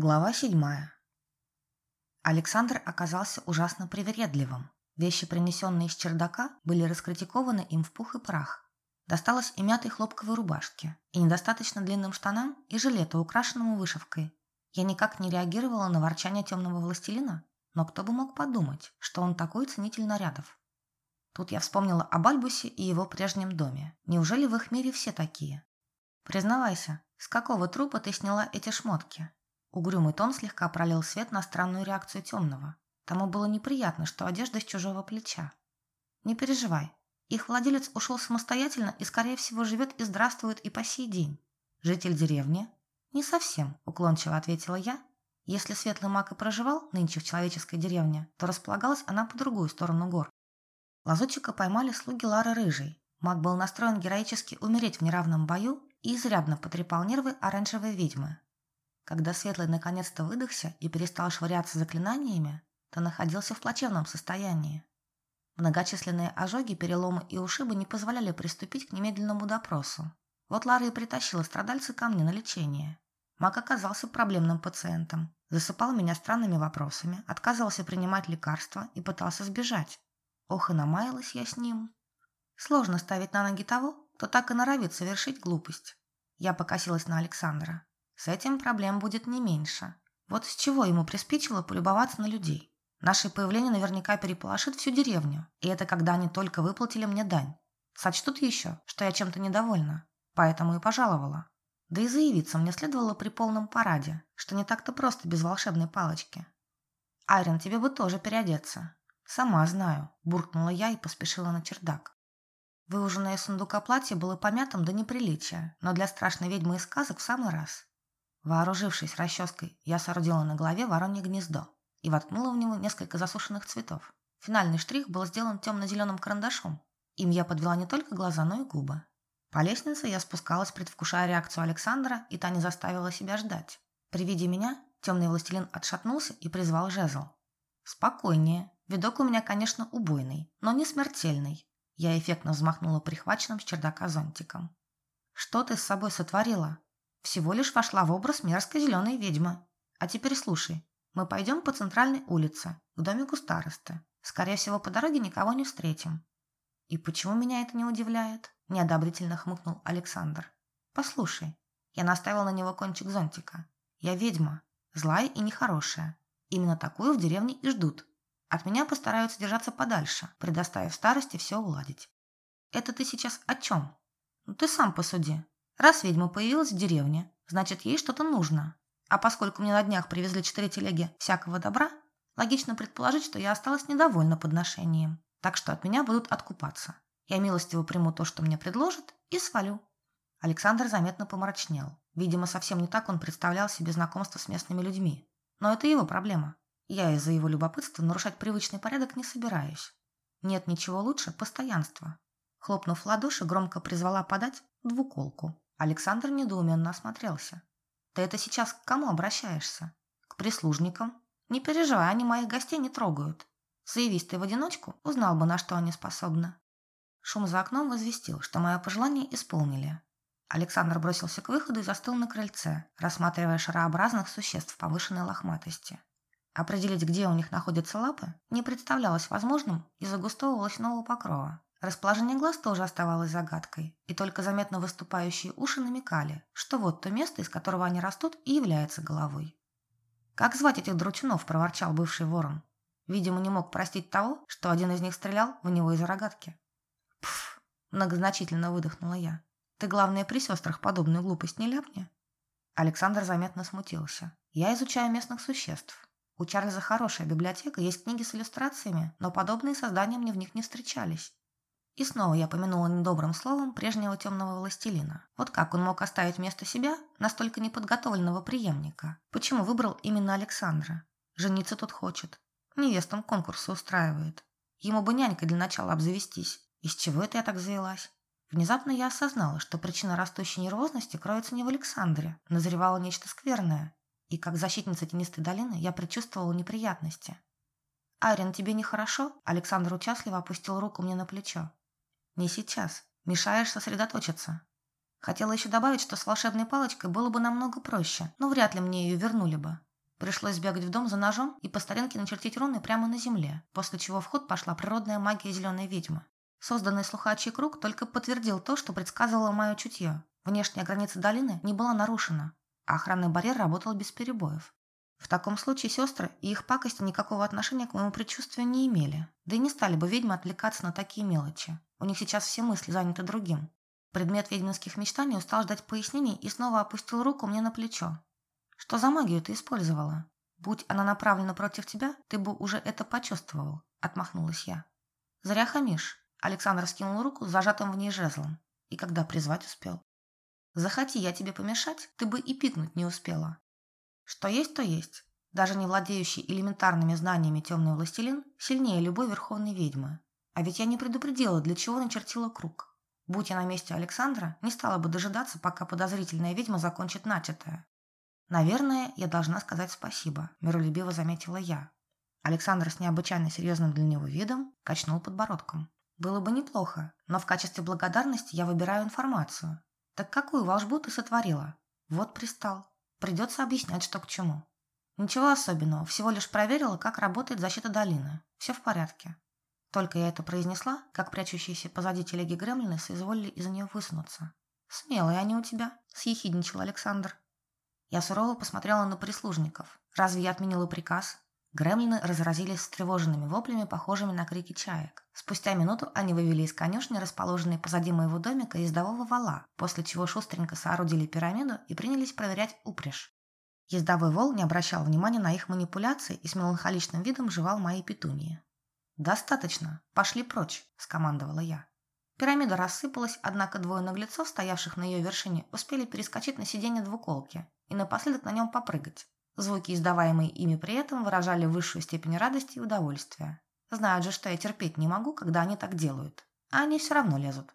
Глава седьмая. Александр оказался ужасно привередливым. Вещи, принесенные из чердака, были раскритикованы им в пух и прах. Досталось и мятой хлопковой рубашке, и недостаточно длинным штанам, и жилету, украшенному вышивкой. Я никак не реагировала на ворчание темного властелина, но кто бы мог подумать, что он такой ценитель нарядов. Тут я вспомнила об Альбусе и его прежнем доме. Неужели в их мире все такие? Признавайся, с какого трупа ты сняла эти шмотки? Угрюмый тон слегка пролил свет на странную реакцию темного. Тому было неприятно, что одежда с чужого плеча. Не переживай. Их владелец ушел самостоятельно и, скорее всего, живет и здравствует и по сей день. Житель деревни? Не совсем, уклончиво ответила я. Если светлый маг и проживал нынче в человеческой деревне, то располагалась она по другую сторону гор. Лазутчика поймали слуги Лары Рыжей. Маг был настроен героически умереть в неравном бою и изрядно потрепал нервы оранжевой ведьмы, когда Светлый наконец-то выдохся и перестал швыряться заклинаниями, то находился в плачевном состоянии. Многочисленные ожоги, переломы и ушибы не позволяли приступить к немедленному допросу. Вот Лара и притащила страдальца ко мне на лечение. Мак оказался проблемным пациентом, засыпал меня странными вопросами, отказывался принимать лекарства и пытался сбежать. Ох, и намаялась я с ним. Сложно ставить на ноги того, кто так и норовит совершить глупость. Я покосилась на Александра. С этим проблем будет не меньше. Вот с чего ему приспичило полюбоваться на людей. Наше появление наверняка переполошит всю деревню, и это когда они только выплатили мне дань. Сочтут еще, что я чем-то недовольна, поэтому и пожаловала. Да и заявиться мне следовало при полном параде, что не так-то просто без волшебной палочки. «Айрон, тебе бы тоже переодеться». «Сама знаю», – буркнула я и поспешила на чердак. Выуженное из сундука платье было помятым до неприличия, но для страшной ведьмы из сказок в самый раз. Вооружившись расческой, я соорудила на голове воронье гнездо и воткнула в него несколько засушенных цветов. Финальный штрих был сделан темно-зеленым карандашом. Им я подвела не только глаза, но и губы. По лестнице я спускалась, предвкушая реакцию Александра, и та не заставила себя ждать. При виде меня темный властелин отшатнулся и призвал жезл. «Спокойнее. Видок у меня, конечно, убойный, но не смертельный». Я эффектно взмахнула прихваченным с чердака зонтиком. «Что ты с собой сотворила?» Всего лишь вошла в образ мерзкой зеленой ведьмы. А теперь слушай. Мы пойдем по центральной улице, к домику старосты. Скорее всего, по дороге никого не встретим. И почему меня это не удивляет? Неодобрительно хмыкнул Александр. Послушай, я наставил на него кончик зонтика. Я ведьма, злая и нехорошая. Именно такую в деревне и ждут. От меня постараются держаться подальше, предоставив старости все уладить. Это ты сейчас о чем? Ну, ты сам посуди. Раз ведьма появилась в деревне, значит, ей что-то нужно. А поскольку мне на днях привезли четыре телеги всякого добра, логично предположить, что я осталась недовольна подношением. Так что от меня будут откупаться. Я милостиво приму то, что мне предложат, и свалю. Александр заметно помрачнел. Видимо, совсем не так он представлял себе знакомство с местными людьми. Но это его проблема. Я из-за его любопытства нарушать привычный порядок не собираюсь. Нет ничего лучше постоянства. Хлопнув в ладоши, громко призвала подать двуколку. Александр недоуменно осмотрелся. «Ты это сейчас к кому обращаешься? К прислужникам? Не переживай, они моих гостей не трогают. Заявись ты в одиночку, узнал бы, на что они способны». Шум за окном возвестил, что мое пожелание исполнили. Александр бросился к выходу и застыл на крыльце, рассматривая шарообразных существ повышенной лохматости. Определить, где у них находятся лапы, не представлялось возможным из-за густого волосяного покрова. Расположение глаз тоже оставалось загадкой, и только заметно выступающие уши намекали, что вот то место, из которого они растут, и является головой. «Как звать этих дручунов?» – проворчал бывший ворон. Видимо, не мог простить того, что один из них стрелял в него из рогатки. «Пф!» – многозначительно выдохнула я. «Ты, главное, при сестрах подобную глупость не ляпни?» Александр заметно смутился. «Я изучаю местных существ. У Чарльза хорошая библиотека, есть книги с иллюстрациями, но подобные создания мне в них не встречались. И снова я помянула недобрым словом прежнего темного властелина. Вот как он мог оставить вместо себя настолько неподготовленного преемника? Почему выбрал именно Александра? Жениться тут хочет. Невестам конкурсы устраивает. Ему бы нянькой для начала обзавестись. Из чего это я так завелась? Внезапно я осознала, что причина растущей нервозности кроется не в Александре. Назревало нечто скверное. И как защитница тенистой долины я предчувствовала неприятности. «Айрин, тебе нехорошо?» Александр участливо опустил руку мне на плечо. Не сейчас. Мешаешь сосредоточиться. Хотела еще добавить, что с волшебной палочкой было бы намного проще, но вряд ли мне ее вернули бы. Пришлось бегать в дом за ножом и по старинке начертить руны прямо на земле, после чего в ход пошла природная магия зеленой ведьмы. Созданный слухачий круг только подтвердил то, что предсказывало мое чутье. Внешняя граница долины не была нарушена, а охранный барьер работал без перебоев. В таком случае сестры и их пакости никакого отношения к моему предчувствию не имели, да и не стали бы ведьмы отвлекаться на такие мелочи. У них сейчас все мысли заняты другим. Предмет ведьминских мечтаний устал ждать пояснений и снова опустил руку мне на плечо. «Что за магию ты использовала? Будь она направлена против тебя, ты бы уже это почувствовал», – отмахнулась я. «Зря хамишь». Александр скинул руку с зажатым в ней жезлом. И когда призвать успел. «Захоти я тебе помешать, ты бы и пикнуть не успела». Что есть, то есть. Даже не владеющий элементарными знаниями темный властелин сильнее любой верховной ведьмы. А ведь я не предупредила, для чего начертила круг. Будь я на месте Александра, не стала бы дожидаться, пока подозрительная ведьма закончит начатое. «Наверное, я должна сказать спасибо», – миролюбиво заметила я. Александр с необычайно серьезным для него видом качнул подбородком. «Было бы неплохо, но в качестве благодарности я выбираю информацию. Так какую волшбу ты сотворила?» «Вот пристал. Придется объяснять, что к чему». «Ничего особенного, всего лишь проверила, как работает защита долины. Все в порядке. Только я это произнесла, как прячущиеся позади телеги гремлины соизволили из-за нее высунуться. «Смелые они у тебя», – съехидничал Александр. Я сурово посмотрела на прислужников. Разве я отменила приказ? Гремлины разразились встревоженными воплями, похожими на крики чаек. Спустя минуту они вывели из конюшни, расположенной позади моего домика, ездового вала, после чего шустренько соорудили пирамиду и принялись проверять упряжь. Ездовой вол не обращал внимания на их манипуляции и с меланхоличным видом жевал мои петунии. «Достаточно. Пошли прочь», – скомандовала я. Пирамида рассыпалась, однако двое наглецов, стоявших на ее вершине, успели перескочить на сиденье двуколки и напоследок на нем попрыгать. Звуки, издаваемые ими при этом, выражали высшую степень радости и удовольствия. Знают же, что я терпеть не могу, когда они так делают. А они все равно лезут.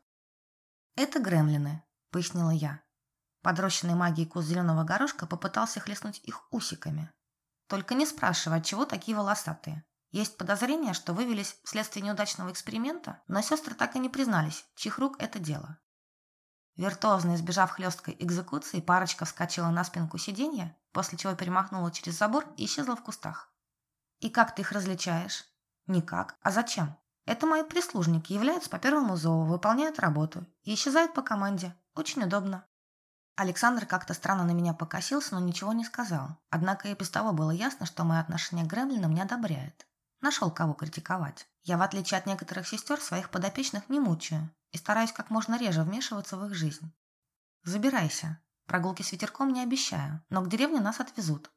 «Это гремлины», – пояснила я. Подрощенный магией куст зеленого горошка попытался хлестнуть их усиками. «Только не спрашивай, отчего такие волосатые. Есть подозрение, что вывелись вследствие неудачного эксперимента, но сестры так и не признались, чьих рук это дело. Виртуозно избежав хлесткой экзекуции, парочка вскочила на спинку сиденья, после чего перемахнула через забор и исчезла в кустах. «И как ты их различаешь?» «Никак. А зачем?» «Это мои прислужники, являются по первому зову, выполняют работу и исчезают по команде. Очень удобно». Александр как-то странно на меня покосился, но ничего не сказал. Однако и без того было ясно, что мое отношение к Гремлинам не одобряет. Нашел кого критиковать. Я, в отличие от некоторых сестер, своих подопечных не мучаю и стараюсь как можно реже вмешиваться в их жизнь. Забирайся. Прогулки с ветерком не обещаю, но к деревне нас отвезут.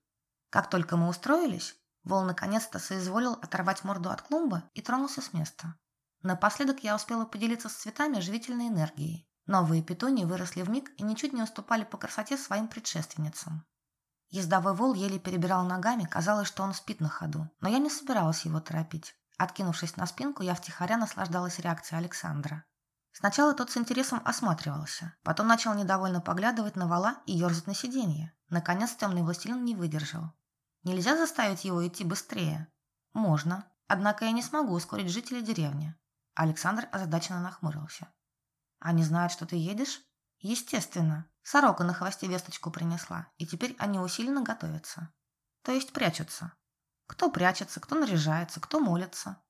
Как только мы устроились, Вол наконец-то соизволил оторвать морду от клумбы и тронулся с места. Напоследок я успела поделиться с цветами живительной энергией. Новые петунии выросли в миг и ничуть не уступали по красоте своим предшественницам. Ездовой вол еле перебирал ногами, казалось, что он спит на ходу. Но я не собиралась его торопить. Откинувшись на спинку, я втихаря наслаждалась реакцией Александра. Сначала тот с интересом осматривался, потом начал недовольно поглядывать на вала и ерзать на сиденье. Наконец темный властелин не выдержал. Нельзя заставить его идти быстрее? Можно. Однако я не смогу ускорить жителей деревни. Александр озадаченно нахмурился. Они знают, что ты едешь? Естественно. Сорока на хвосте весточку принесла, и теперь они усиленно готовятся. То есть прячутся. Кто прячется, кто наряжается, кто молится.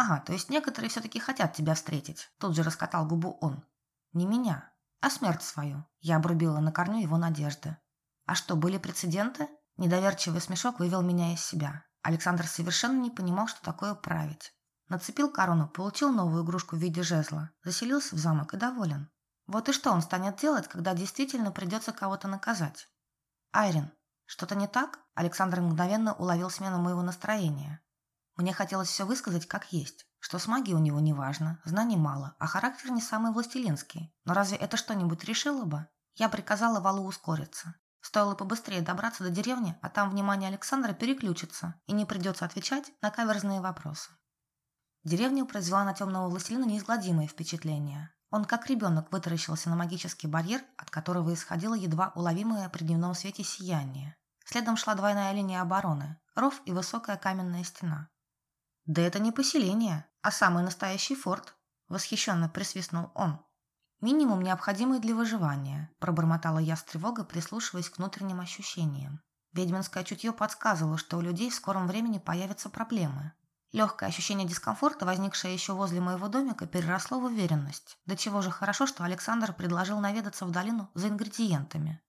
Ага, то есть некоторые все-таки хотят тебя встретить. Тут же раскатал губу он. Не меня, а смерть свою. Я обрубила на корню его надежды. А что, были прецеденты? Недоверчивый смешок вывел меня из себя. Александр совершенно не понимал, что такое править. Нацепил корону, получил новую игрушку в виде жезла, заселился в замок и доволен. Вот и что он станет делать, когда действительно придется кого-то наказать? Айрин, что-то не так? Александр мгновенно уловил смену моего настроения. Мне хотелось все высказать как есть, что с магией у него не важно, знаний мало, а характер не самый властелинский. Но разве это что-нибудь решило бы? Я приказала Валу ускориться. Стоило побыстрее добраться до деревни, а там внимание Александра переключится, и не придется отвечать на каверзные вопросы. Деревня произвела на темного властелина неизгладимое впечатление. Он как ребенок вытаращился на магический барьер, от которого исходило едва уловимое при дневном свете сияние. Следом шла двойная линия обороны, ров и высокая каменная стена. «Да это не поселение, а самый настоящий форт», – восхищенно присвистнул он. «Минимум, необходимый для выживания», – пробормотала я с тревогой, прислушиваясь к внутренним ощущениям. Ведьминское чутье подсказывало, что у людей в скором времени появятся проблемы. Легкое ощущение дискомфорта, возникшее еще возле моего домика, переросло в уверенность. До чего же хорошо, что Александр предложил наведаться в долину за ингредиентами.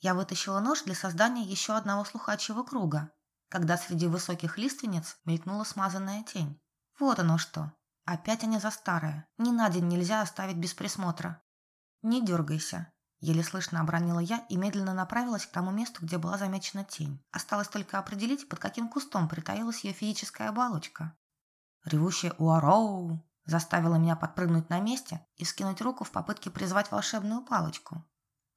Я вытащила нож для создания еще одного слухачьего круга, когда среди высоких лиственниц мелькнула смазанная тень. Вот оно что. Опять они за старое. Ни на день нельзя оставить без присмотра. Не дергайся. Еле слышно обронила я и медленно направилась к тому месту, где была замечена тень. Осталось только определить, под каким кустом притаилась ее физическая оболочка. Ревущая «Уароу!» заставила меня подпрыгнуть на месте и скинуть руку в попытке призвать волшебную палочку.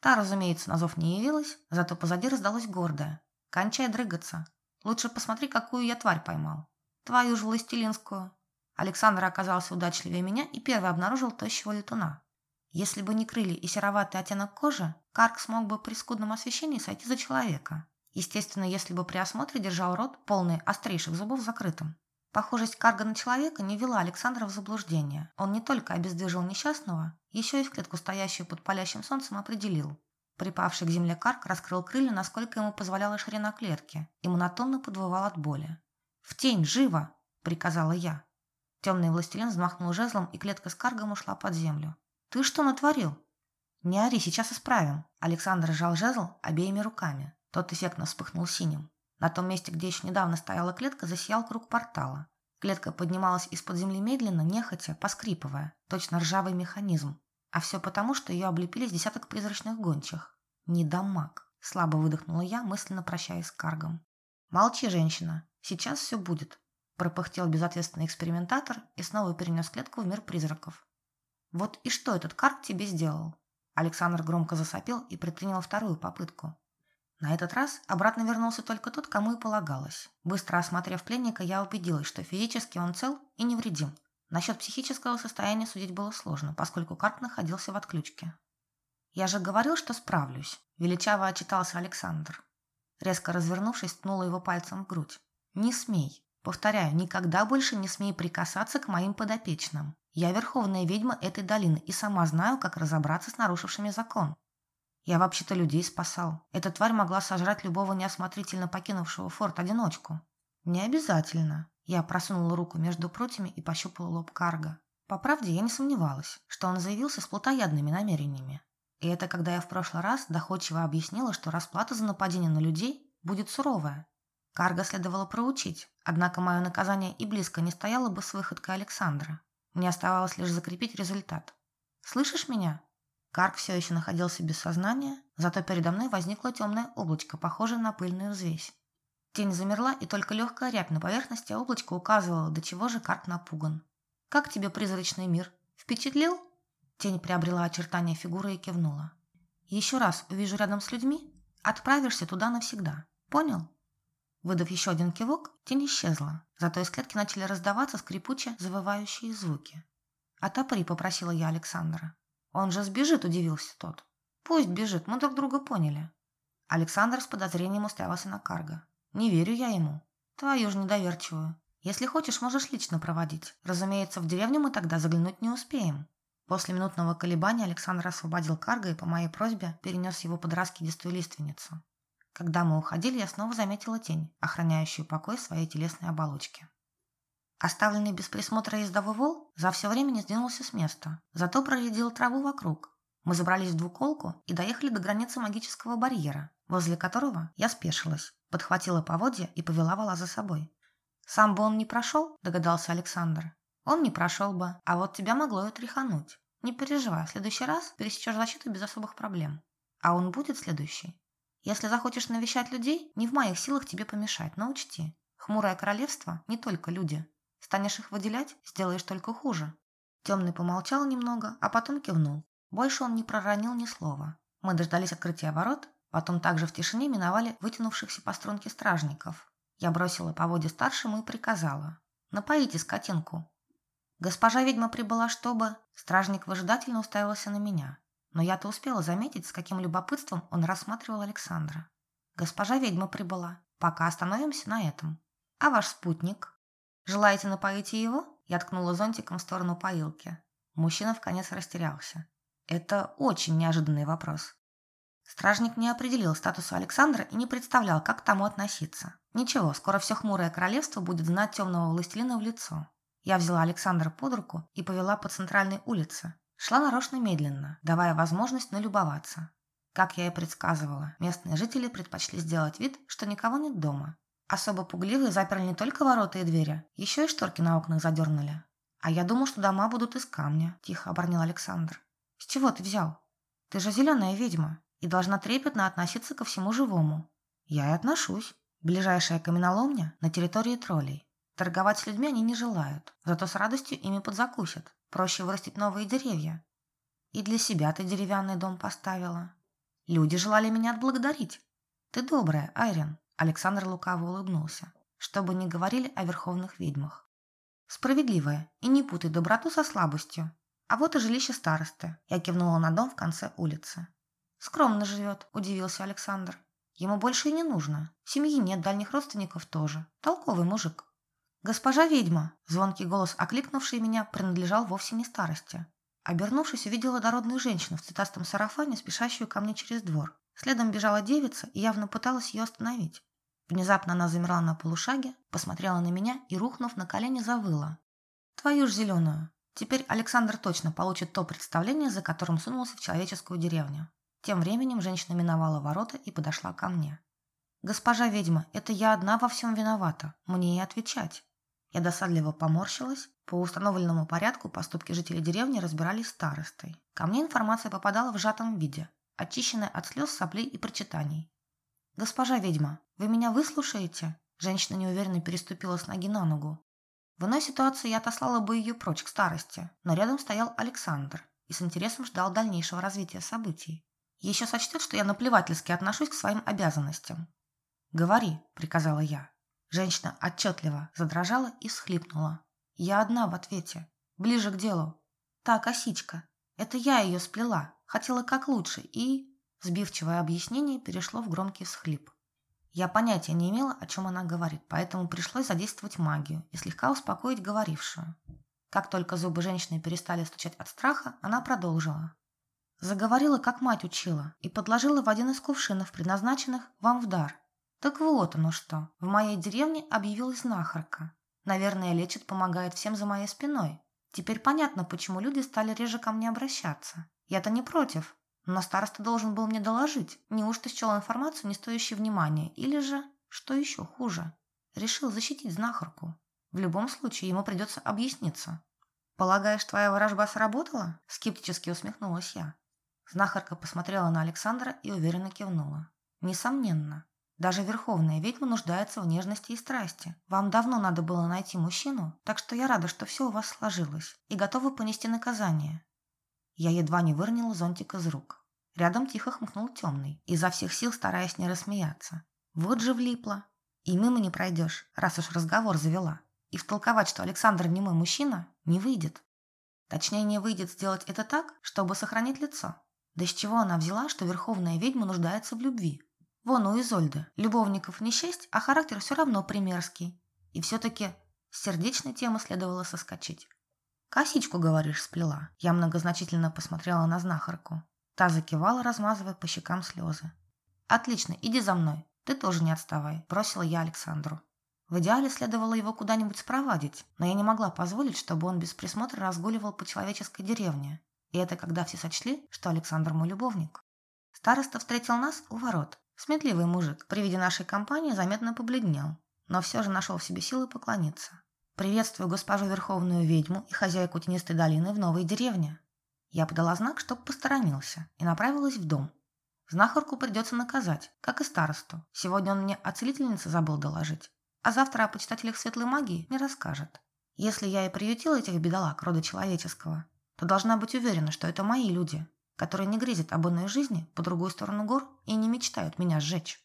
Та, разумеется, на зов не явилась, зато позади раздалось гордое. «Кончай дрыгаться. Лучше посмотри, какую я тварь поймал. Твою ж властелинскую». Александр оказался удачливее меня и первый обнаружил тощего летуна. Если бы не крылья и сероватый оттенок кожи, Карк смог бы при скудном освещении сойти за человека. Естественно, если бы при осмотре держал рот, полный острейших зубов, закрытым. Похожесть Карга на человека не вела Александра в заблуждение. Он не только обездвижил несчастного, еще и в клетку, стоящую под палящим солнцем, определил. Припавший к земле Карк раскрыл крылья, насколько ему позволяла ширина клетки, и монотонно подвывал от боли. «В тень, живо!» – приказала я. Темный властелин взмахнул жезлом, и клетка с Каргом ушла под землю. «Ты что натворил?» «Не ори, сейчас исправим». Александр сжал жезл обеими руками. Тот эффектно вспыхнул синим. На том месте, где еще недавно стояла клетка, засиял круг портала. Клетка поднималась из-под земли медленно, нехотя, поскрипывая, точно ржавый механизм. А все потому, что ее облепили с десяток призрачных гончих. «Недомаг», – слабо выдохнула я, мысленно прощаясь с Каргом. «Молчи, женщина, сейчас все будет», – пропыхтел безответственный экспериментатор и снова перенес клетку в мир призраков. «Вот и что этот карт тебе сделал?» Александр громко засопел и предпринял вторую попытку. На этот раз обратно вернулся только тот, кому и полагалось. Быстро осмотрев пленника, я убедилась, что физически он цел и невредим. Насчет психического состояния судить было сложно, поскольку карт находился в отключке. «Я же говорил, что справлюсь», – величаво отчитался Александр. Резко развернувшись, ткнула его пальцем в грудь. «Не смей. Повторяю, никогда больше не смей прикасаться к моим подопечным. Я верховная ведьма этой долины и сама знаю, как разобраться с нарушившими закон. Я вообще-то людей спасал. Эта тварь могла сожрать любого неосмотрительно покинувшего форт одиночку. Не обязательно. Я просунула руку между прутьями и пощупала лоб Карга. По правде, я не сомневалась, что он заявился с плотоядными намерениями. И это когда я в прошлый раз доходчиво объяснила, что расплата за нападение на людей будет суровая. Карга следовало проучить, однако мое наказание и близко не стояло бы с выходкой Александра. Мне оставалось лишь закрепить результат. «Слышишь меня?» Карк все еще находился без сознания, зато передо мной возникло темное облачко, похожее на пыльную взвесь. Тень замерла, и только легкая рябь на поверхности облачка указывала, до чего же Карк напуган. «Как тебе призрачный мир? Впечатлил?» Тень приобрела очертания фигуры и кивнула. «Еще раз увижу рядом с людьми, отправишься туда навсегда. Понял?» Выдав еще один кивок, тень исчезла, зато из клетки начали раздаваться скрипуче завывающие звуки. «Отопри», — попросила я Александра. «Он же сбежит», — удивился тот. «Пусть бежит, мы друг друга поняли». Александр с подозрением уставился на Карга. «Не верю я ему. Твою же недоверчивую. Если хочешь, можешь лично проводить. Разумеется, в деревню мы тогда заглянуть не успеем». После минутного колебания Александр освободил Карга и по моей просьбе перенес его под раскидистую лиственницу. Когда мы уходили, я снова заметила тень, охраняющую покой своей телесной оболочки. Оставленный без присмотра ездовой вол за все время не сдвинулся с места, зато проредил траву вокруг. Мы забрались в двуколку и доехали до границы магического барьера, возле которого я спешилась, подхватила поводья и повела вола за собой. «Сам бы он не прошел», – догадался Александр. «Он не прошел бы, а вот тебя могло и тряхануть. Не переживай, в следующий раз пересечешь защиту без особых проблем. А он будет следующий. Если захочешь навещать людей, не в моих силах тебе помешать, но учти, хмурое королевство не только люди. Станешь их выделять, сделаешь только хуже». Темный помолчал немного, а потом кивнул. Больше он не проронил ни слова. Мы дождались открытия ворот, потом также в тишине миновали вытянувшихся по струнке стражников. Я бросила поводья старшему и приказала. «Напоите скотинку». Госпожа ведьма прибыла, чтобы... Стражник выжидательно уставился на меня. Но я-то успела заметить, с каким любопытством он рассматривал Александра. Госпожа ведьма прибыла. Пока остановимся на этом. А ваш спутник? Желаете напоить его? Я ткнула зонтиком в сторону поилки. Мужчина в конец растерялся. Это очень неожиданный вопрос. Стражник не определил статуса Александра и не представлял, как к тому относиться. Ничего, скоро все хмурое королевство будет знать темного властелина в лицо. Я взяла Александра под руку и повела по центральной улице. Шла нарочно медленно, давая возможность налюбоваться. Как я и предсказывала, местные жители предпочли сделать вид, что никого нет дома. Особо пугливые заперли не только ворота и двери, еще и шторки на окнах задернули. «А я думал, что дома будут из камня», – тихо оборнил Александр. «С чего ты взял? Ты же зеленая ведьма и должна трепетно относиться ко всему живому». «Я и отношусь. Ближайшая каменоломня на территории троллей. Торговать с людьми они не желают, зато с радостью ими подзакусят. Проще вырастить новые деревья. И для себя ты деревянный дом поставила. Люди желали меня отблагодарить. Ты добрая, Айрин. Александр лукаво улыбнулся. Чтобы не говорили о верховных ведьмах. Справедливая, и не путай доброту со слабостью. А вот и жилище старосты. Я кивнула на дом в конце улицы. Скромно живет, удивился Александр. Ему больше и не нужно. Семьи нет, дальних родственников тоже. Толковый мужик. «Госпожа ведьма!» Звонкий голос, окликнувший меня, принадлежал вовсе не старости. Обернувшись, увидела дородную женщину в цветастом сарафане, спешащую ко мне через двор. Следом бежала девица и явно пыталась ее остановить. Внезапно она замерла на полушаге, посмотрела на меня и, рухнув на колени, завыла. «Твою ж зеленую!» Теперь Александр точно получит то представление, за которым сунулся в человеческую деревню. Тем временем женщина миновала ворота и подошла ко мне. «Госпожа ведьма, это я одна во всем виновата. Мне и отвечать». Я досадливо поморщилась. По установленному порядку поступки жителей деревни разбирались старостой. Ко мне информация попадала в сжатом виде, очищенная от слез, соплей и прочитаний. «Госпожа ведьма, вы меня выслушаете?» Женщина неуверенно переступила с ноги на ногу. В иной ситуации я отослала бы ее прочь к старости, но рядом стоял Александр и с интересом ждал дальнейшего развития событий. Еще сочтет, что я наплевательски отношусь к своим обязанностям. «Говори», — приказала я. Женщина отчетливо задрожала и всхлипнула. Я одна в ответе. Ближе к делу. «Та косичка. Это я ее сплела. Хотела как лучше и...» Сбивчивое объяснение перешло в громкий всхлип. Я понятия не имела, о чем она говорит, поэтому пришлось задействовать магию и слегка успокоить говорившую. Как только зубы женщины перестали стучать от страха, она продолжила. Заговорила, как мать учила, и подложила в один из кувшинов, предназначенных вам в дар. Так вот оно что. В моей деревне объявилась знахарка. Наверное, лечит, помогает всем за моей спиной. Теперь понятно, почему люди стали реже ко мне обращаться. Я-то не против, но староста должен был мне доложить. Неужто счел информацию, не стоящей внимания, или же, что еще хуже, решил защитить знахарку. В любом случае ему придется объясниться. «Полагаешь, твоя ворожба сработала?» – скептически усмехнулась я. Знахарка посмотрела на Александра и уверенно кивнула. «Несомненно. Даже верховная ведьма нуждается в нежности и страсти. Вам давно надо было найти мужчину, так что я рада, что все у вас сложилось, и готова понести наказание». Я едва не выронила зонтик из рук. Рядом тихо хмыкнул темный, изо всех сил стараясь не рассмеяться. Вот же влипла. И мимо не пройдешь, раз уж разговор завела. И втолковать, что Александр не мой мужчина, не выйдет. Точнее, не выйдет сделать это так, чтобы сохранить лицо. Да с чего она взяла, что верховная ведьма нуждается в любви? Вон у Изольды. Любовников не шесть, а характер все равно примерский. И все-таки с сердечной темы следовало соскочить. «Косичку, говоришь, сплела?» Я многозначительно посмотрела на знахарку. Та закивала, размазывая по щекам слезы. «Отлично, иди за мной. Ты тоже не отставай», – бросила я Александру. В идеале следовало его куда-нибудь спровадить, но я не могла позволить, чтобы он без присмотра разгуливал по человеческой деревне. И это когда все сочли, что Александр мой любовник. Староста встретил нас у ворот. Сметливый мужик при виде нашей компании заметно побледнел, но все же нашел в себе силы поклониться. «Приветствую госпожу Верховную Ведьму и хозяйку Тенистой долины в новой деревне», я подала знак, чтоб посторонился, и направилась в дом. Знахарку придется наказать, как и старосту. Сегодня он мне о целительнице забыл доложить, а завтра о почитателях светлой магии не расскажет. Если я и приютила этих бедолаг рода человеческого, то должна быть уверена, что это мои люди, которые не грезят об иной жизни по другую сторону гор и не мечтают меня сжечь.